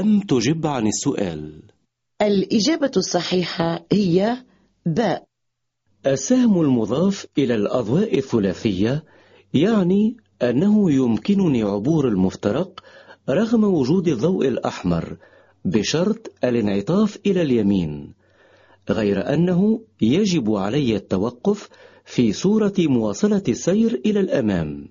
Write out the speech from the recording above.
لم تجب عن السؤال؟ الإجابة الصحيحة هي باء السهم المضاف إلى الأضواء الثلاثية يعني أنه يمكنني عبور المفترق رغم وجود الضوء الأحمر بشرط الانعطاف إلى اليمين غير أنه يجب علي التوقف في صورة مواصلة السير إلى الأمام.